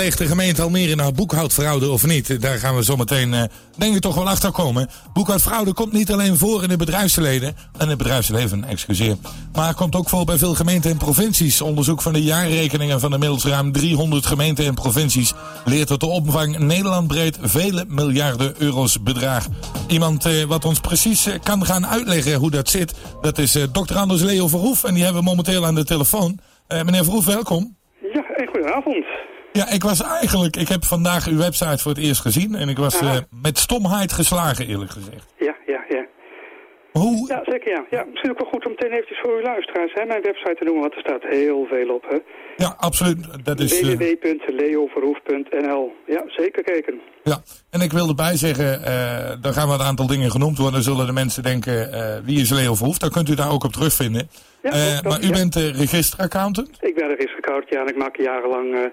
pleegt de gemeente Almere nou boekhoudfraude of niet? Daar gaan we zometeen, uh, denk ik, toch wel achter komen. Boekhoudfraude komt niet alleen voor in het bedrijfsleven, en het bedrijfsleven, excuseer. Maar komt ook voor bij veel gemeenten en provincies. Onderzoek van de jaarrekeningen van inmiddels ruim 300 gemeenten en provincies leert dat de opvang Nederlandbreed vele miljarden euro's bedraagt. Iemand uh, wat ons precies uh, kan gaan uitleggen hoe dat zit, dat is dokter Anders Leo Verhoef. En die hebben we momenteel aan de telefoon. meneer Verhoef, welkom. Ja, goedenavond. Ja, ik was eigenlijk, ik heb vandaag uw website voor het eerst gezien en ik was uh, met stomheid geslagen eerlijk gezegd. Ja, ja, ja. Hoe? Ja, zeker ja. ja. Misschien ook wel goed om meteen eventjes voor uw luisteraars hè, mijn website te noemen, want er staat heel veel op. Hè. Ja, absoluut. Dat is www.leoverhoef.nl. Ja, zeker kijken. Ja, en ik wil erbij zeggen, uh, dan gaan we een aantal dingen genoemd worden. Dan zullen de mensen denken, uh, wie is Leo Verhoef? Dan kunt u daar ook op terugvinden. Ja, uh, maar u ja. bent registeraccountant? Ik ben registeraccountant, ja. En ik maak jarenlang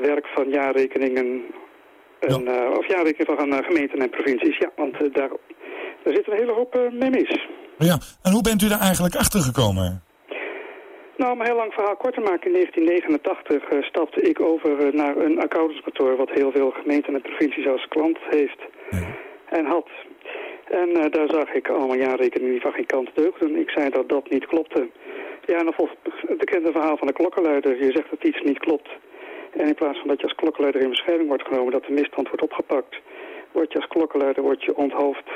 werk van jaarrekeningen... En, ja. of jaarrekeningen van gemeenten en provincies. Ja, want daar, daar zit een hele hoop mee mis. Ja, en hoe bent u daar eigenlijk achter gekomen? Nou, om een heel lang verhaal kort te maken, in 1989 uh, stapte ik over naar een accountantskantoor... wat heel veel gemeenten en provincies als klant heeft ja. en had. En uh, daar zag ik allemaal jaarrekeningen die van geen kant deugden. Ik zei dat dat niet klopte. Ja, en dan volgt het bekende verhaal van de klokkenluider. Je zegt dat iets niet klopt. En in plaats van dat je als klokkenluider in bescherming wordt genomen... dat de misstand wordt opgepakt... word je als klokkenluider wordt je onthoofd...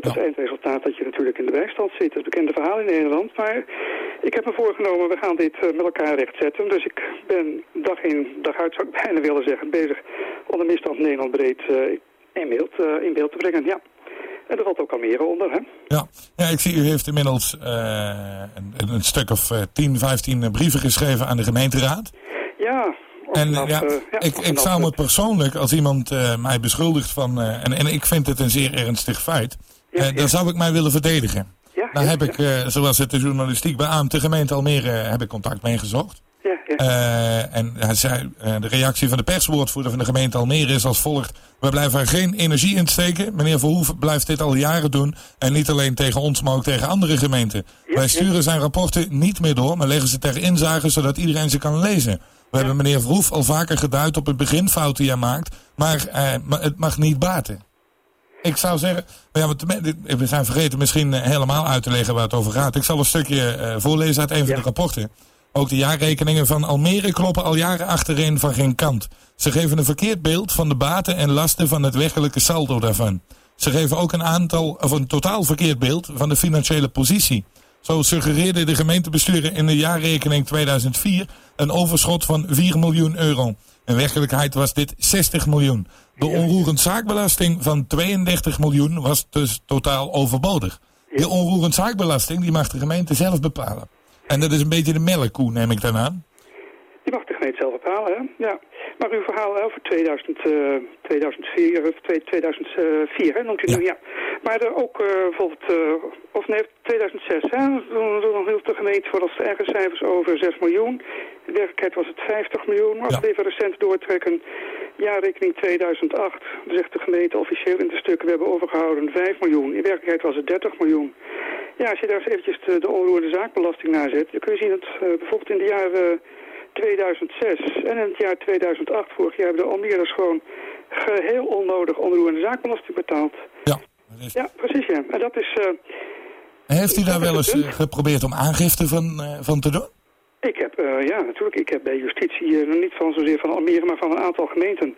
Ja. eindresultaat dat je natuurlijk in de bijstand zit. Dat is bekende verhaal in Nederland. Maar ik heb me voorgenomen, we gaan dit uh, met elkaar rechtzetten. Dus ik ben dag in, dag uit, zou ik bijna willen zeggen, bezig om de misstand Nederland breed uh, in, beeld, uh, in beeld te brengen. Ja. En er valt ook Almere onder, hè? Ja, ja ik zie u heeft inmiddels een, een, stuk of 10, 15 brieven geschreven aan de gemeenteraad. En ja, ja, ik, ik zou me persoonlijk, als iemand mij beschuldigt van... En, en ik vind het een zeer ernstig feit... Ja, dan zou ik mij willen verdedigen. Ja, dan heb ik, zoals het de journalistiek beaamt, de gemeente Almere heb ik contact mee gezocht. Ja, ja. en hij zei, de reactie van de perswoordvoerder van de gemeente Almere is als volgt. We blijven er geen energie in steken. Meneer Verhoef blijft dit al jaren doen. En niet alleen tegen ons, maar ook tegen andere gemeenten. Wij sturen zijn rapporten niet meer door, maar leggen ze ter inzage zodat iedereen ze kan lezen. We hebben meneer Verhoef al vaker geduid op het beginfout die hij maakt. Maar uh, het mag niet baten. Ik zou zeggen, we zijn vergeten misschien helemaal uit te leggen waar het over gaat. Ik zal een stukje uh, voorlezen uit een van de rapporten. Ook de jaarrekeningen van Almere kloppen al jaren achterin van geen kant. Ze geven een verkeerd beeld van de baten en lasten van het werkelijke saldo daarvan. Ze geven ook een aantal, of een totaal verkeerd beeld van de financiële positie. Zo suggereerde de gemeentebesturen in de jaarrekening 2004 een overschot van 4 miljoen euro. In werkelijkheid was dit 60 miljoen. De onroerend zaakbelasting van 32 miljoen was dus totaal overbodig. De onroerend zaakbelasting die mag de gemeente zelf bepalen. En dat is een beetje de melkkoe, neem ik dan aan. Die mag de gemeente zelf bepalen, hè? Ja. Maar uw verhaal over 2000, uh, 2004, of 2004, hè, noemt u ja. nu, ja. Maar er ook uh, bijvoorbeeld, uh, of nee, 2006, hè, toen, toen hield de gemeente voor als eigen cijfers over 6 miljoen. In werkelijkheid was het 50 miljoen. Maar als we even recent doortrekken, jaarrekening 2008, dan zegt de gemeente officieel in de stukken, we hebben overgehouden 5 miljoen. In werkelijkheid was het 30 miljoen. Ja, als je daar eens eventjes de, de onroerende zaakbelasting naar zet, dan kun je zien dat uh, bijvoorbeeld in de jaren 2006 en in het jaar 2008, vorig jaar, hebben de Almere's gewoon geheel onnodig onroerende zaakbelasting betaald. Ja. Ja, precies ja. En dat is... Uh, Heeft u daar wel eens uh, geprobeerd om aangifte van, uh, van te doen? Ik heb, ja natuurlijk, ik heb bij justitie, niet van zozeer van Almere, maar van een aantal gemeenten,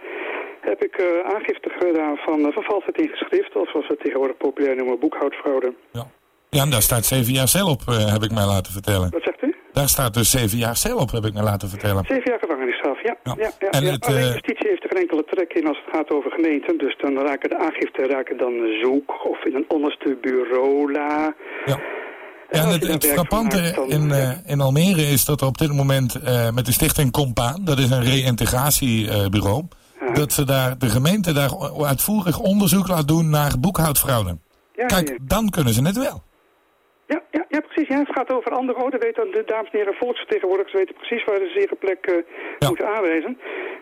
heb ik aangifte gedaan van, van valsheid in geschrift, of zoals we het tegenwoordig populair noemen, boekhoudfraude. Ja. Ja, en daar staat zeven jaar cel op, heb ik mij laten vertellen. Wat zegt u? Daar staat dus zeven jaar cel op, heb ik me laten vertellen. Zeven jaar gevangenisstraf, ja. ja. ja, ja, en ja. Het, Alleen uh... justitie heeft er geen enkele trek in als het gaat over gemeenten. Dus dan raken de aangiften raken dan zoek of in een onderste bureau la. Ja. En het, het frappante in, uh, in Almere is dat er op dit moment uh, met de stichting Compaan, dat is een reïntegratiebureau, uh, dat ze daar, de gemeente daar uitvoerig onderzoek laat doen naar boekhoudfraude. Ja, Kijk, dan kunnen ze het wel. Ja, ja, ja, precies. Ja. Het gaat over andere. Weten de dames en heren volksvertegenwoordigers weten precies waar ze zich plek uh, Ja. moeten aanwijzen.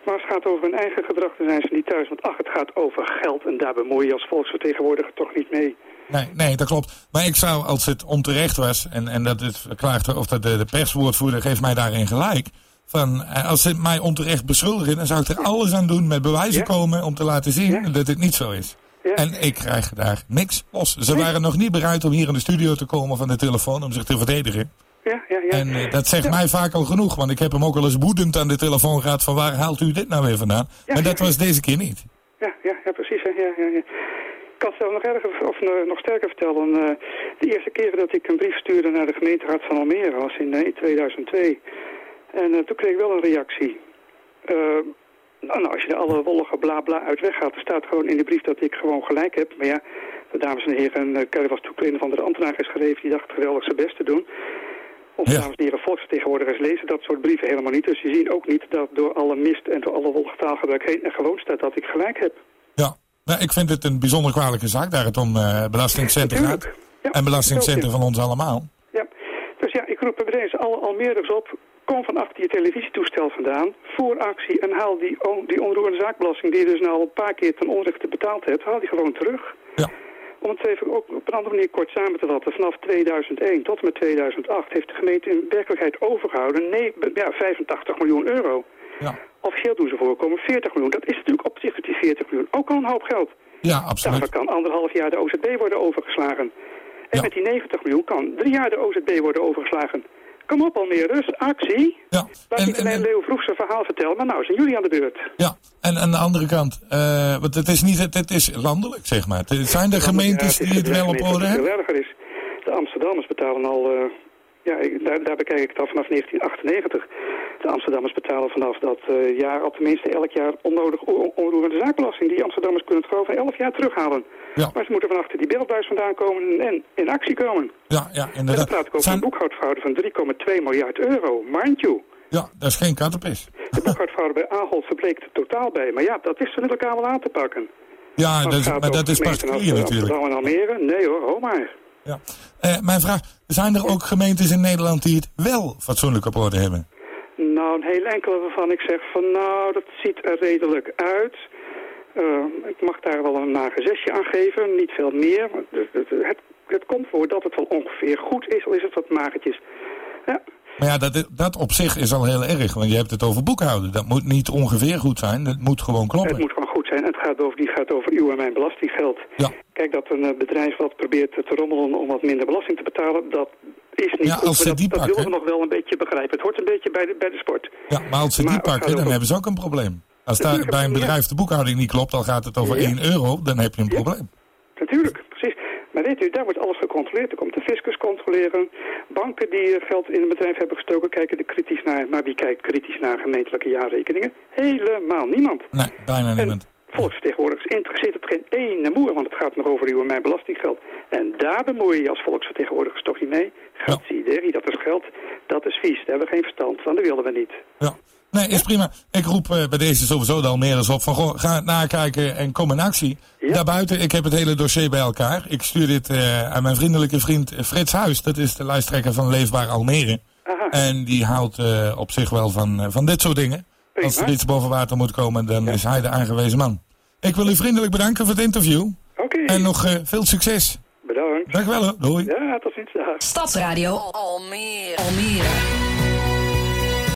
Maar als het gaat over hun eigen gedrag, dan zijn ze niet thuis. Want ach, het gaat over geld en daar bemoei je als volksvertegenwoordiger toch niet mee. Nee, nee, dat klopt. Maar ik zou, als het onterecht was, en, en dat het klaagt, of dat de, de perswoordvoerder geeft mij daarin gelijk. van eh, als ze mij onterecht beschuldigen, dan zou ik er alles aan doen met bewijzen komen om te laten zien dat het niet zo is. En ik krijg daar niks los. Ze waren nog niet bereid om hier in de studio te komen van de telefoon om zich te verdedigen. Ja, ja, ja. En uh, dat zegt mij vaak al genoeg, want ik heb hem ook al eens woedend aan de telefoon gehad van waar haalt u dit nou weer vandaan? maar dat was deze keer niet. Ja, ja, ja precies. Ja, ja, ja. Ik kan het zelf nog erger of uh, nog sterker vertellen. Uh, de eerste keer dat ik een brief stuurde naar de gemeenteraad van Almere was in 2002. En toen kreeg ik wel een reactie. Nou, als je de alle wollige bla bla uit weggaat, er staat gewoon in de brief dat ik gewoon gelijk heb. Maar ja, de dames en heren, uh, Kerry was toen een van de ambtenaar is geschreven, die dacht geweldig zijn best te doen. Of ja. dames en heren volksvertegenwoordigers lezen dat soort brieven helemaal niet. Dus je ziet ook niet dat door alle mist en door alle wollige taalgebruik heen en gewoon staat dat ik gelijk heb. Ja, nou, ik vind het een bijzonder kwalijke zaak daar het om uh, belastingcenten gaat. Ja, en belastingcenten van ons allemaal. Ja, dus ja, ik roep bij deze alle Almeerders op. Kom vanaf je televisietoestel vandaan, voer actie en haal die, die onroerende zaakbelasting die je dus nou al een paar keer ten onrechte betaald hebt, haal die gewoon terug. Ja. Om het even ook op een andere manier kort samen te vatten. Vanaf 2001 tot en met 2008 heeft de gemeente in werkelijkheid overgehouden nee, ja, 85 miljoen euro. Ja. Officieel doen ze voorkomen 40 miljoen. Dat is natuurlijk op zich die 40 miljoen ook al een hoop geld. Ja, absoluut. Daarvoor kan anderhalf jaar de OZB worden overgeslagen. En met die 90 miljoen kan drie jaar de OZB worden overgeslagen. Kom op Almere, actie. Ja. Laat en, ik mijn Leo Vroeg zijn verhaal vertellen, maar nou zijn jullie aan de beurt. Ja, en aan de andere kant, uh, want het is niet, het is landelijk zeg maar. Het zijn er gemeentes die het wel op orde hebben? erger is. De Amsterdammers betalen al, uh, ja, daar, daar bekijk ik het al vanaf 1998. De Amsterdammers betalen vanaf dat uh, jaar al tenminste elk jaar onnodig onroerende zaakbelasting. Die Amsterdammers kunnen het gewoon van 11 jaar terughalen. Ja. Maar ze moeten van achter die beeldbuis vandaan komen en in actie komen. Ja, ja inderdaad. En dat praat ik over Zijn... een boekhoudfraude van 3,2 miljard euro, mind you. Ja, dat is geen kattenpis. De boekhoudfraude bij Ahold verbleek er totaal bij. Maar ja, dat is er met elkaar wel aan te pakken. Ja, dat is, maar dat is particulier natuurlijk. Amsterdam en Almere? Nee hoor, ho maar. Ja. Uh, mijn vraag, zijn er ook gemeentes in Nederland die het wel fatsoenlijk op orde hebben? Nou, een heel enkele waarvan ik zeg van nou, dat ziet er redelijk uit. Uh, ik mag daar wel een nagezesje aan geven, niet veel meer. Het, het, het, het, komt voor dat het wel ongeveer goed is, al is het wat magertjes. Ja. Maar ja, dat, dat op zich is al heel erg, want je hebt het over boekhouden. Dat moet niet ongeveer goed zijn, dat moet gewoon kloppen. Het moet gewoon goed zijn. Het gaat over, die gaat over uw en mijn belastinggeld. Ja. Kijk, dat een bedrijf wat probeert te rommelen om wat minder belasting te betalen, dat is niet ja, als goed. Dat, pakken, dat willen we nog wel een beetje begrijpen. Het hoort een beetje bij de, bij de sport. Ja, maar als ze maar die pakken, dan hebben ze ook een probleem. Als daar bij een bedrijf de boekhouding niet klopt, dan gaat het over ja. 1 euro, dan heb je een probleem. Natuurlijk, precies. Maar weet u, daar wordt alles gecontroleerd. Er komt de fiscus controleren. Banken die geld in een bedrijf hebben gestoken, kijken er kritisch naar. Maar wie kijkt kritisch naar gemeentelijke jaarrekeningen? Helemaal niemand. Nee, bijna niemand. Volksvertegenwoordigers interesseert het geen ene moer, want het gaat nog over uw en mijn belastinggeld. En daar bemoei je je als volksvertegenwoordigers toch niet mee. Gatsiderie, ja. dat is geld, dat is vies, daar hebben we geen verstand van, dat willen we niet. Ja. Nee, is prima. Ik roep uh, bij deze sowieso de Almeres op van goh, ga het nakijken en kom in actie. Ja. Daarbuiten, ik heb het hele dossier bij elkaar. Ik stuur dit uh, aan mijn vriendelijke vriend Frits Huis. Dat is de lijsttrekker van Leefbaar Almere. Aha. En die houdt uh, op zich wel van, van dit soort dingen. Prima. Als er iets boven water moet komen, dan ja. is hij de aangewezen man. Ik wil u vriendelijk bedanken voor het interview. Oké. En nog veel succes. Bedankt. Dank wel. Doei. Ja, tot ziens. Stadsradio Almere. Almere.